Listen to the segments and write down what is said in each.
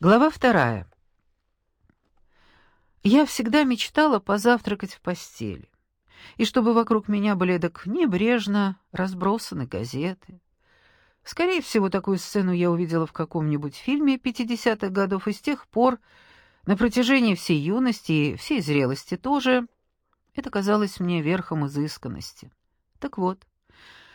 Глава вторая. Я всегда мечтала позавтракать в постели, и чтобы вокруг меня были так небрежно разбросаны газеты. Скорее всего, такую сцену я увидела в каком-нибудь фильме 50-х годов, и с тех пор, на протяжении всей юности и всей зрелости тоже, это казалось мне верхом изысканности. Так вот,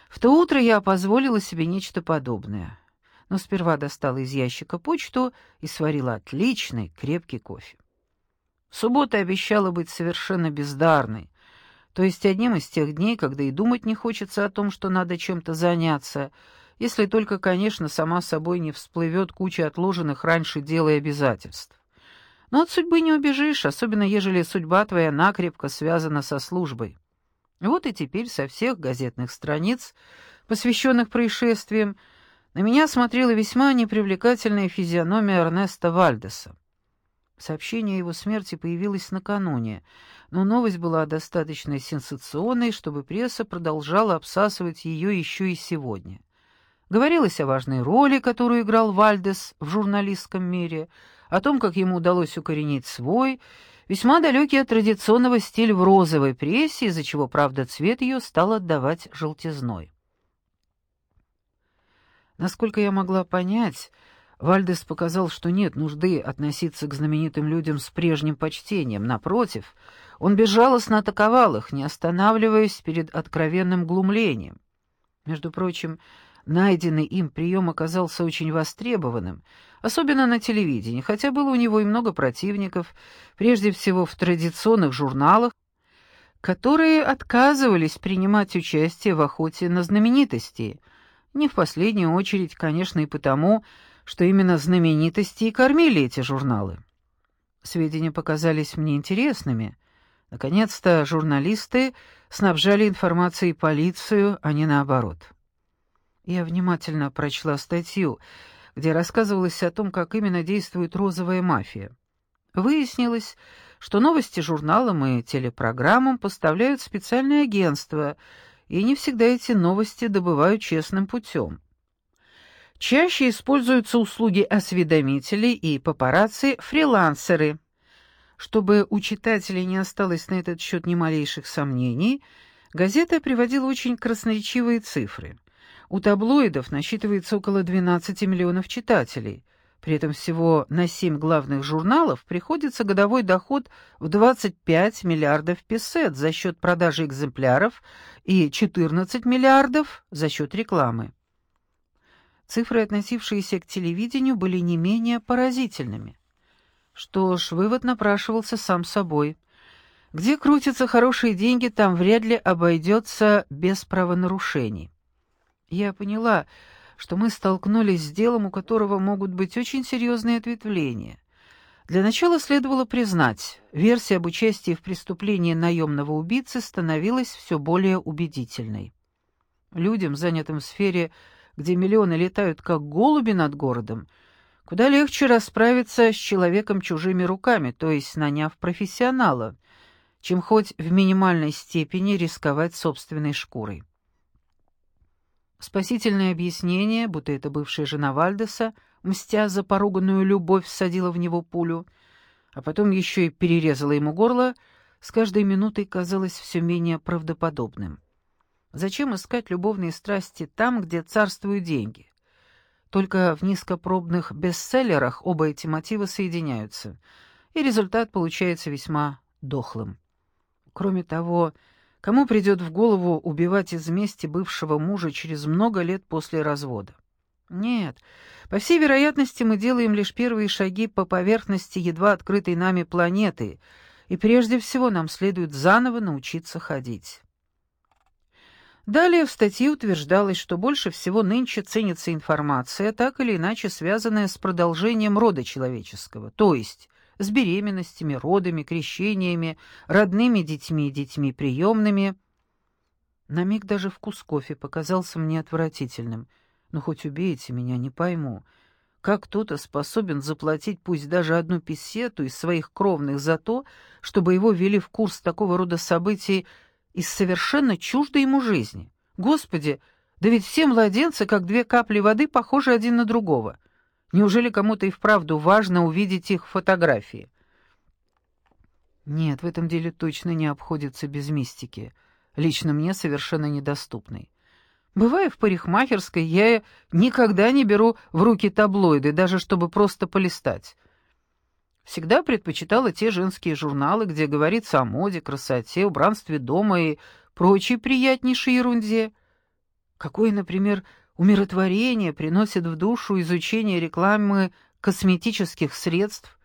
в то утро я позволила себе нечто подобное — но сперва достала из ящика почту и сварила отличный крепкий кофе. Суббота обещала быть совершенно бездарной, то есть одним из тех дней, когда и думать не хочется о том, что надо чем-то заняться, если только, конечно, сама собой не всплывет куча отложенных раньше дел и обязательств. Но от судьбы не убежишь, особенно ежели судьба твоя накрепко связана со службой. Вот и теперь со всех газетных страниц, посвященных происшествиям, на меня смотрела весьма непривлекательная физиономия Эрнеста Вальдеса. Сообщение о его смерти появилось накануне, но новость была достаточно сенсационной, чтобы пресса продолжала обсасывать ее еще и сегодня. Говорилось о важной роли, которую играл Вальдес в журналистском мире, о том, как ему удалось укоренить свой, весьма далекий от традиционного стиль в розовой прессе, из-за чего, правда, цвет ее стал отдавать желтизной. Насколько я могла понять, Вальдес показал, что нет нужды относиться к знаменитым людям с прежним почтением. Напротив, он безжалостно атаковал их, не останавливаясь перед откровенным глумлением. Между прочим, найденный им прием оказался очень востребованным, особенно на телевидении, хотя было у него и много противников, прежде всего в традиционных журналах, которые отказывались принимать участие в охоте на знаменитости — не в последнюю очередь, конечно, и потому, что именно знаменитости и кормили эти журналы. Сведения показались мне интересными. Наконец-то журналисты снабжали информацией полицию, а не наоборот. Я внимательно прочла статью, где рассказывалось о том, как именно действует розовая мафия. Выяснилось, что новости журналам и телепрограммам поставляют специальные агентства — и не всегда эти новости добывают честным путем. Чаще используются услуги осведомителей и папарацци фрилансеры. Чтобы у читателей не осталось на этот счет ни малейших сомнений, газета приводила очень красноречивые цифры. У таблоидов насчитывается около 12 миллионов читателей, при этом всего на семь главных журналов приходится годовой доход в 25 миллиардов песет за счет продажи экземпляров и 14 миллиардов за счет рекламы. Цифры, относившиеся к телевидению, были не менее поразительными. Что ж, вывод напрашивался сам собой. Где крутятся хорошие деньги, там вряд ли обойдется без правонарушений. Я поняла, что мы столкнулись с делом, у которого могут быть очень серьезные ответвления. Для начала следовало признать, версия об участии в преступлении наемного убийцы становилась все более убедительной. Людям, занятым в сфере, где миллионы летают как голуби над городом, куда легче расправиться с человеком чужими руками, то есть наняв профессионала, чем хоть в минимальной степени рисковать собственной шкурой. Спасительное объяснение, будто это бывшая жена Вальдеса, мстя за поруганную любовь, всадила в него пулю, а потом еще и перерезала ему горло, с каждой минутой казалось все менее правдоподобным. Зачем искать любовные страсти там, где царствуют деньги? Только в низкопробных бестселлерах оба эти мотива соединяются, и результат получается весьма дохлым. Кроме того, Кому придет в голову убивать из мести бывшего мужа через много лет после развода? Нет, по всей вероятности мы делаем лишь первые шаги по поверхности едва открытой нами планеты, и прежде всего нам следует заново научиться ходить. Далее в статье утверждалось, что больше всего нынче ценится информация, так или иначе связанная с продолжением рода человеческого, то есть с беременностями, родами, крещениями, родными детьми и детьми приемными. На миг даже вкус кофе показался мне отвратительным. Но хоть убейте меня, не пойму. Как кто-то способен заплатить пусть даже одну песету из своих кровных за то, чтобы его ввели в курс такого рода событий из совершенно чуждой ему жизни? Господи, да ведь все младенцы, как две капли воды, похожи один на другого. Неужели кому-то и вправду важно увидеть их фотографии? Нет, в этом деле точно не обходится без мистики, лично мне совершенно недоступной. Бывая в парикмахерской, я никогда не беру в руки таблоиды, даже чтобы просто полистать. Всегда предпочитала те женские журналы, где говорится о моде, красоте, убранстве дома и прочей приятнейшей ерунде. Какое, например, умиротворение приносит в душу изучение рекламы косметических средств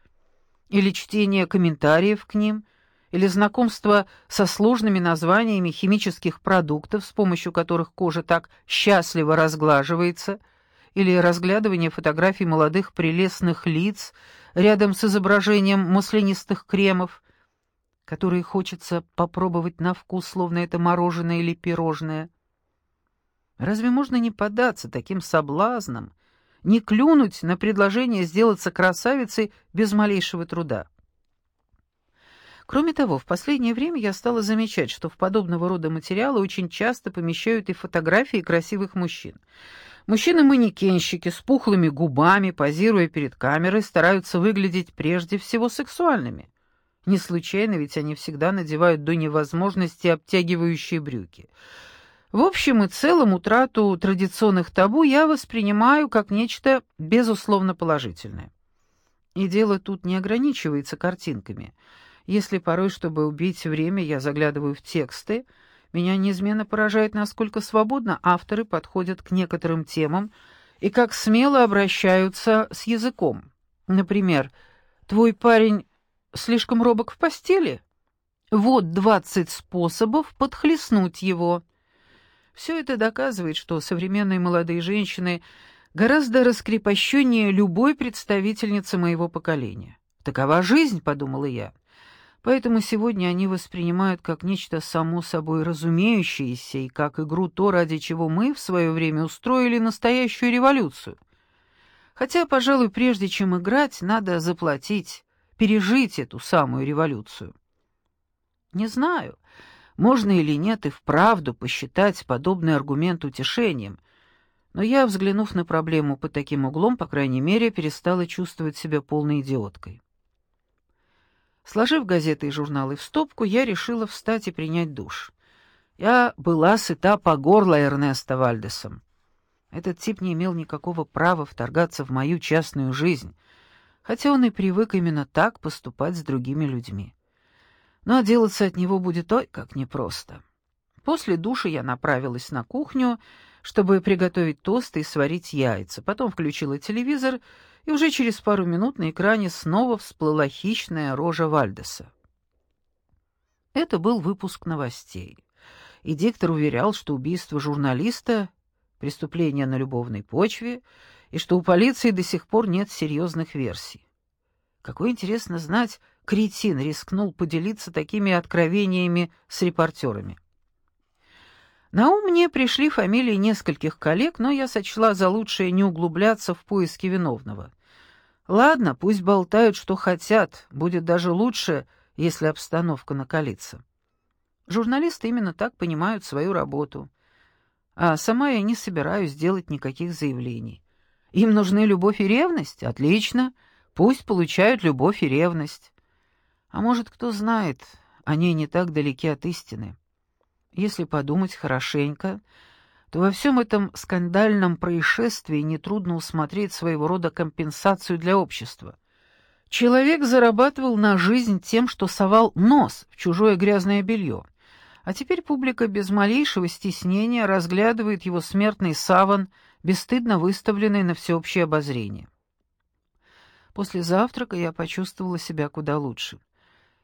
или чтение комментариев к ним — или знакомство со сложными названиями химических продуктов, с помощью которых кожа так счастливо разглаживается, или разглядывание фотографий молодых прелестных лиц рядом с изображением маслянистых кремов, которые хочется попробовать на вкус, словно это мороженое или пирожное. Разве можно не поддаться таким соблазнам, не клюнуть на предложение сделаться красавицей без малейшего труда? Кроме того, в последнее время я стала замечать, что в подобного рода материалы очень часто помещают и фотографии красивых мужчин. Мужчины-манекенщики с пухлыми губами, позируя перед камерой, стараются выглядеть прежде всего сексуальными. Не случайно, ведь они всегда надевают до невозможности обтягивающие брюки. В общем и целом, утрату традиционных табу я воспринимаю как нечто безусловно положительное. И дело тут не ограничивается картинками — если порой, чтобы убить время, я заглядываю в тексты, меня неизменно поражает, насколько свободно авторы подходят к некоторым темам и как смело обращаются с языком. Например, «Твой парень слишком робок в постели?» Вот двадцать способов подхлестнуть его. Все это доказывает, что современные молодые женщины гораздо раскрепощеннее любой представительницы моего поколения. «Такова жизнь», — подумала я. Поэтому сегодня они воспринимают как нечто само собой разумеющееся и как игру то, ради чего мы в свое время устроили настоящую революцию. Хотя, пожалуй, прежде чем играть, надо заплатить, пережить эту самую революцию. Не знаю, можно или нет и вправду посчитать подобный аргумент утешением, но я, взглянув на проблему под таким углом, по крайней мере, перестала чувствовать себя полной идиоткой. Сложив газеты и журналы в стопку, я решила встать и принять душ. Я была сыта по горло Эрнеста Вальдесом. Этот тип не имел никакого права вторгаться в мою частную жизнь, хотя он и привык именно так поступать с другими людьми. Но отделаться от него будет ой как непросто. После душа я направилась на кухню, чтобы приготовить тосты и сварить яйца. Потом включила телевизор и уже через пару минут на экране снова всплыла хищная рожа Вальдеса. Это был выпуск новостей, и диктор уверял, что убийство журналиста — преступление на любовной почве, и что у полиции до сих пор нет серьезных версий. Какой интересно знать, кретин рискнул поделиться такими откровениями с репортерами. На ум мне пришли фамилии нескольких коллег, но я сочла за лучшее не углубляться в поиски виновного. Ладно, пусть болтают, что хотят, будет даже лучше, если обстановка накалится. Журналисты именно так понимают свою работу. А сама я не собираюсь делать никаких заявлений. Им нужны любовь и ревность? Отлично, пусть получают любовь и ревность. А может, кто знает, они не так далеки от истины. Если подумать хорошенько, то во всем этом скандальном происшествии нетрудно усмотреть своего рода компенсацию для общества. Человек зарабатывал на жизнь тем, что совал нос в чужое грязное белье, а теперь публика без малейшего стеснения разглядывает его смертный саван, бесстыдно выставленный на всеобщее обозрение. После завтрака я почувствовала себя куда лучше.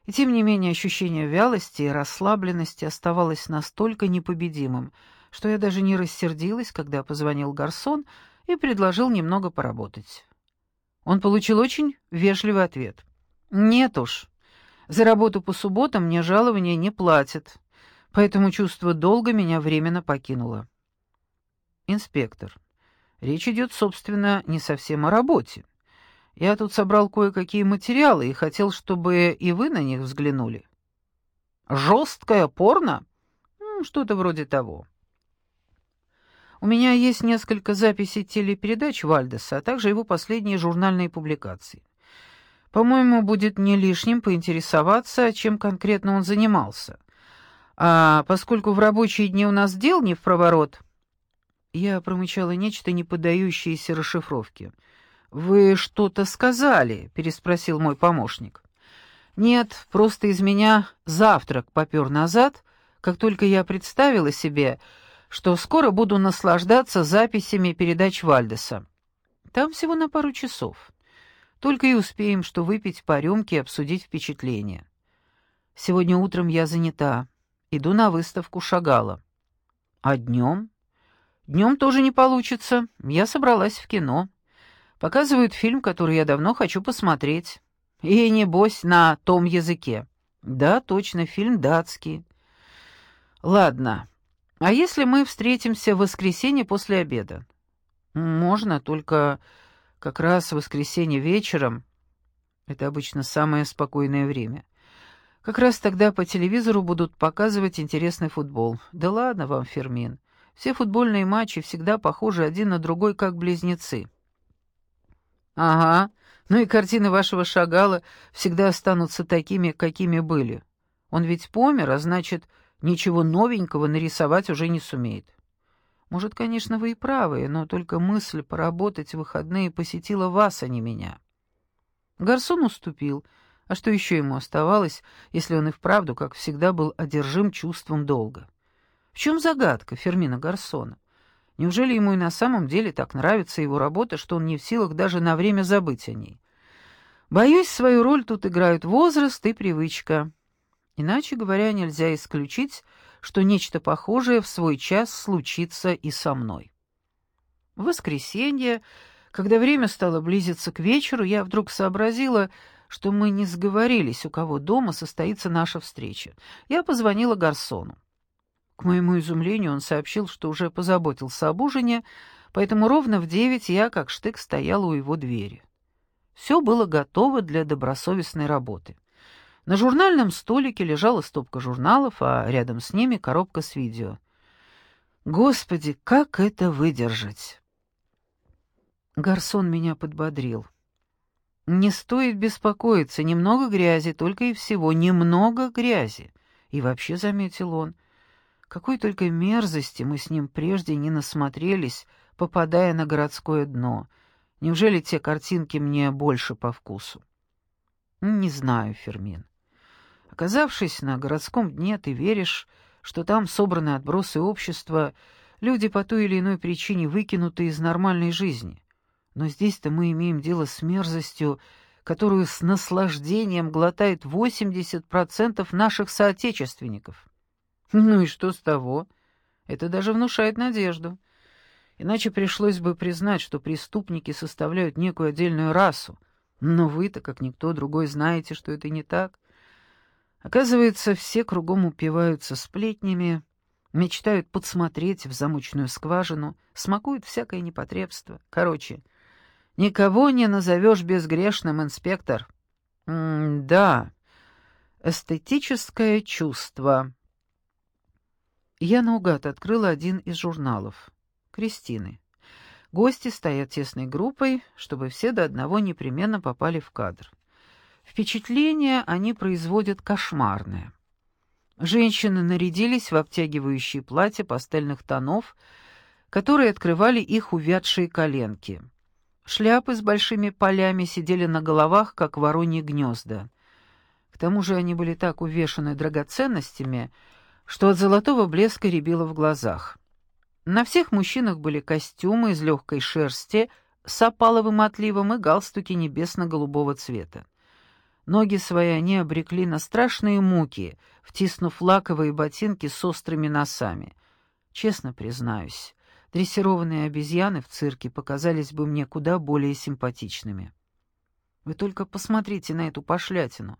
И тем не менее ощущение вялости и расслабленности оставалось настолько непобедимым, что я даже не рассердилась, когда позвонил гарсон и предложил немного поработать. Он получил очень вежливый ответ. «Нет уж, за работу по субботам мне жалования не платят, поэтому чувство долга меня временно покинуло». «Инспектор, речь идет, собственно, не совсем о работе. Я тут собрал кое-какие материалы и хотел, чтобы и вы на них взглянули». «Жесткое порно?» «Что-то вроде того». У меня есть несколько записей телепередач Вальдеса, а также его последние журнальные публикации. По-моему, будет не лишним поинтересоваться, чем конкретно он занимался. А поскольку в рабочие дни у нас дел не в проворот, я промычала нечто, не поддающееся расшифровке. «Вы что-то сказали?» — переспросил мой помощник. «Нет, просто из меня завтрак попер назад, как только я представила себе, что скоро буду наслаждаться записями передач Вальдеса. Там всего на пару часов. Только и успеем, что выпить по рюмке и обсудить впечатления. Сегодня утром я занята. Иду на выставку Шагала. А днем? Днем тоже не получится. Я собралась в кино. Показывают фильм, который я давно хочу посмотреть. И, небось, на том языке. Да, точно, фильм датский. Ладно. А если мы встретимся в воскресенье после обеда? Можно, только как раз в воскресенье вечером. Это обычно самое спокойное время. Как раз тогда по телевизору будут показывать интересный футбол. Да ладно вам, Фермин. Все футбольные матчи всегда похожи один на другой, как близнецы. Ага, ну и картины вашего Шагала всегда останутся такими, какими были. Он ведь помер, а значит, ничего новенького нарисовать уже не сумеет. Может, конечно, вы и правы, но только мысль поработать в выходные посетила вас, а не меня. Гарсон уступил, а что еще ему оставалось, если он и вправду, как всегда, был одержим чувством долга? В чем загадка Фермина Гарсона? Неужели ему и на самом деле так нравится его работа, что он не в силах даже на время забыть о ней? Боюсь, свою роль тут играют возраст и привычка. Иначе говоря, нельзя исключить, что нечто похожее в свой час случится и со мной. В воскресенье, когда время стало близиться к вечеру, я вдруг сообразила, что мы не сговорились, у кого дома состоится наша встреча. Я позвонила Гарсону. К моему изумлению он сообщил, что уже позаботился об ужине, поэтому ровно в девять я, как штык, стояла у его двери. Все было готово для добросовестной работы. На журнальном столике лежала стопка журналов, а рядом с ними коробка с видео. Господи, как это выдержать? Гарсон меня подбодрил. Не стоит беспокоиться, немного грязи, только и всего, немного грязи. И вообще, заметил он, какой только мерзости мы с ним прежде не насмотрелись, попадая на городское дно. Неужели те картинки мне больше по вкусу? Не знаю, Фермин. Оказавшись на городском дне, ты веришь, что там собраны отбросы общества, люди по той или иной причине выкинуты из нормальной жизни. Но здесь-то мы имеем дело с мерзостью, которую с наслаждением глотает 80% наших соотечественников. Ну и что с того? Это даже внушает надежду. Иначе пришлось бы признать, что преступники составляют некую отдельную расу. Но вы-то, как никто другой, знаете, что это не так. Оказывается, все кругом упиваются сплетнями, мечтают подсмотреть в замочную скважину, смакуют всякое непотребство. Короче, никого не назовешь безгрешным, инспектор. М да, эстетическое чувство. Я наугад открыла один из журналов. Кристины. Гости стоят тесной группой, чтобы все до одного непременно попали в кадр. Впечатление они производят кошмарное. Женщины нарядились в обтягивающие платья пастельных тонов, которые открывали их увядшие коленки. Шляпы с большими полями сидели на головах, как вороньи гнезда. К тому же они были так увешаны драгоценностями, что от золотого блеска рябило в глазах. На всех мужчинах были костюмы из легкой шерсти с опаловым отливом и галстуки небесно-голубого цвета. Ноги свои они обрекли на страшные муки, втиснув лаковые ботинки с острыми носами. Честно признаюсь, дрессированные обезьяны в цирке показались бы мне куда более симпатичными. Вы только посмотрите на эту пошлятину.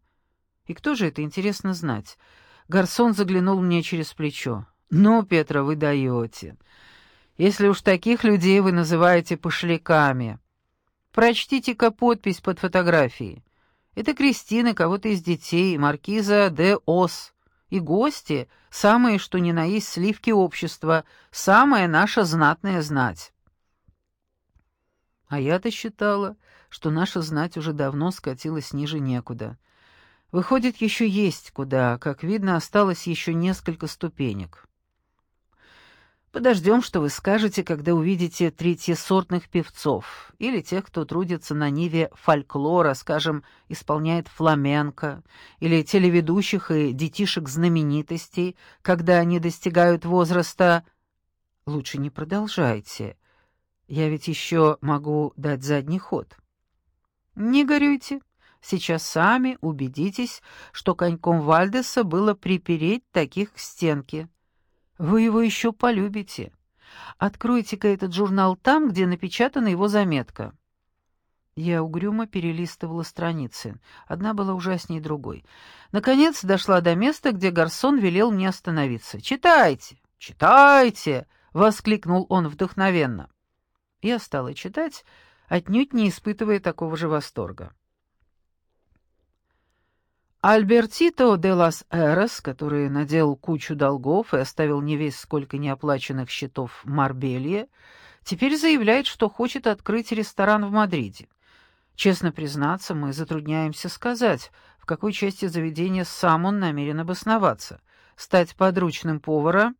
И кто же это, интересно знать? Гарсон заглянул мне через плечо. «Ну, Петра, вы даете. Если уж таких людей вы называете пошляками. Прочтите-ка подпись под фотографией. Это Кристина, кого-то из детей, маркиза де Ос. и гости — самые, что ни на есть сливки общества, самая наша знатная знать. А я-то считала, что наша знать уже давно скатилась ниже некуда. Выходит, еще есть куда, как видно, осталось еще несколько ступенек. Подождем, что вы скажете, когда увидите третьесортных певцов или тех, кто трудится на ниве фольклора, скажем, исполняет фламенко, или телеведущих и детишек знаменитостей, когда они достигают возраста... Лучше не продолжайте. Я ведь еще могу дать задний ход. Не горюйте. Сейчас сами убедитесь, что коньком Вальдеса было припереть таких к стенке. Вы его еще полюбите. Откройте-ка этот журнал там, где напечатана его заметка». Я угрюмо перелистывала страницы. Одна была ужаснее другой. Наконец дошла до места, где Гарсон велел мне остановиться. «Читайте! Читайте!» — воскликнул он вдохновенно. Я стала читать, отнюдь не испытывая такого же восторга. Альбертито де лас Эрос, который наделал кучу долгов и оставил не весь сколько неоплаченных счетов Марбелье, теперь заявляет, что хочет открыть ресторан в Мадриде. Честно признаться, мы затрудняемся сказать, в какой части заведения сам он намерен обосноваться, стать подручным повара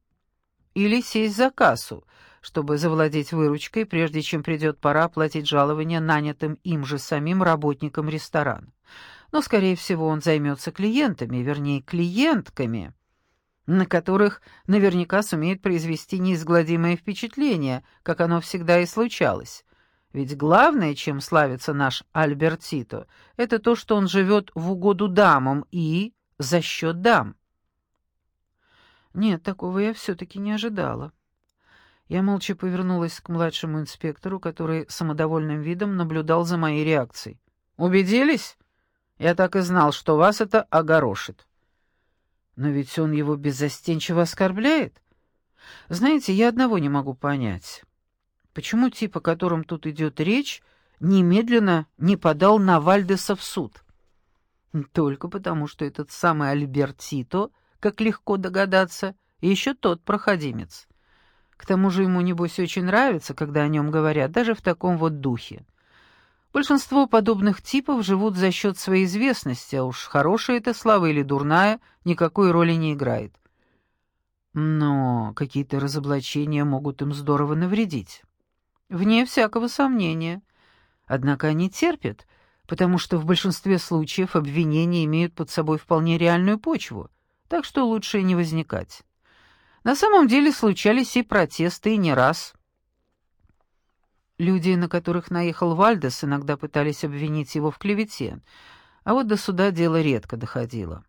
или сесть за кассу, чтобы завладеть выручкой, прежде чем придет пора платить жалования нанятым им же самим работникам ресторана но, скорее всего, он займется клиентами, вернее, клиентками, на которых наверняка сумеет произвести неизгладимое впечатление, как оно всегда и случалось. Ведь главное, чем славится наш Альбертито, это то, что он живет в угоду дамам и за счет дам. Нет, такого я все-таки не ожидала. Я молча повернулась к младшему инспектору, который самодовольным видом наблюдал за моей реакцией. «Убедились?» Я так и знал, что вас это огорошит. Но ведь он его беззастенчиво оскорбляет. Знаете, я одного не могу понять. Почему тип, о котором тут идет речь, немедленно не подал на Вальдеса в суд? Только потому, что этот самый Альбертито, как легко догадаться, еще тот проходимец. К тому же ему, небось, очень нравится, когда о нем говорят, даже в таком вот духе. Большинство подобных типов живут за счет своей известности, а уж хорошая это слава или дурная никакой роли не играет. Но какие-то разоблачения могут им здорово навредить. Вне всякого сомнения. Однако они терпят, потому что в большинстве случаев обвинения имеют под собой вполне реальную почву, так что лучше не возникать. На самом деле случались и протесты, и не раз — Люди, на которых наехал Вальдес, иногда пытались обвинить его в клевете, а вот до суда дело редко доходило.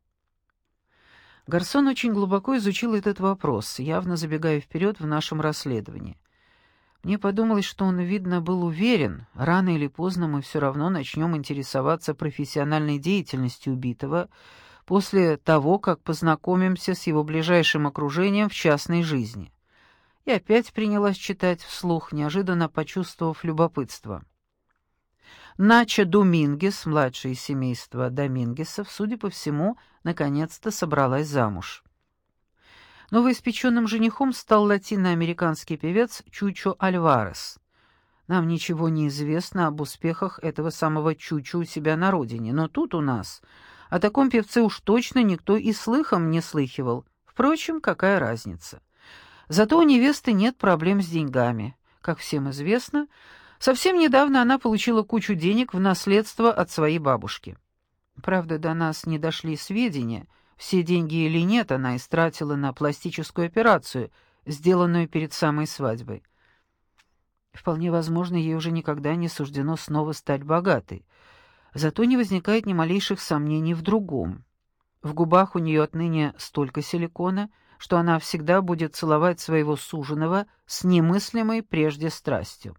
Гарсон очень глубоко изучил этот вопрос, явно забегая вперед в нашем расследовании. Мне подумалось, что он, видно, был уверен, рано или поздно мы все равно начнем интересоваться профессиональной деятельностью убитого после того, как познакомимся с его ближайшим окружением в частной жизни и опять принялась читать вслух, неожиданно почувствовав любопытство. Нача Домингес, младшее из семейства Домингесов, судя по всему, наконец-то собралась замуж. Новоиспеченным женихом стал латиноамериканский певец Чучо Альварес. Нам ничего не известно об успехах этого самого Чучо у себя на родине, но тут у нас о таком певце уж точно никто и слыхом не слыхивал. Впрочем, какая разница? Зато у невесты нет проблем с деньгами. Как всем известно, совсем недавно она получила кучу денег в наследство от своей бабушки. Правда, до нас не дошли сведения, все деньги или нет она истратила на пластическую операцию, сделанную перед самой свадьбой. Вполне возможно, ей уже никогда не суждено снова стать богатой. Зато не возникает ни малейших сомнений в другом. В губах у нее отныне столько силикона — что она всегда будет целовать своего суженого с немыслимой прежде страстью.